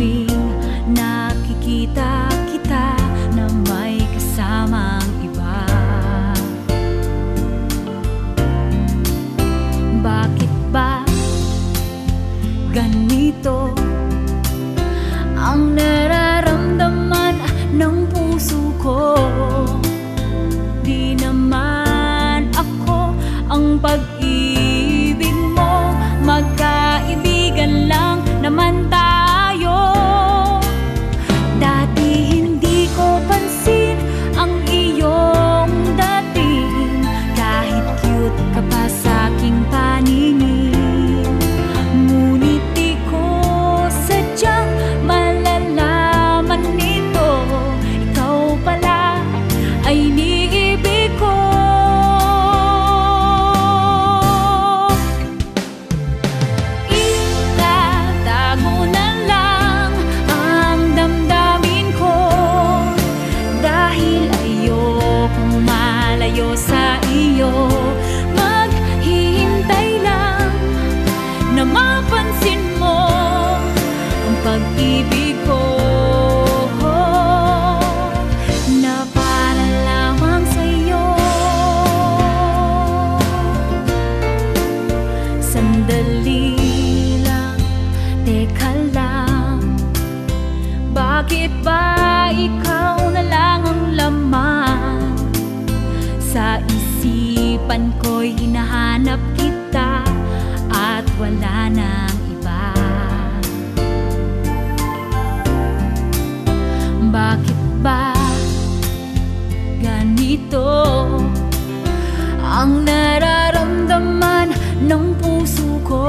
we ay niibig ko. Itatago na lang ang damdamin ko Dahil ayokong malayo sa iyo. Maghihintay lang na mapansin mo ang pag-ibig ko. Bakit ba ikaw na lang ang laman? Sa isipan ko'y hinahanap kita at wala nang iba Bakit ba ganito ang nararamdaman ng puso ko?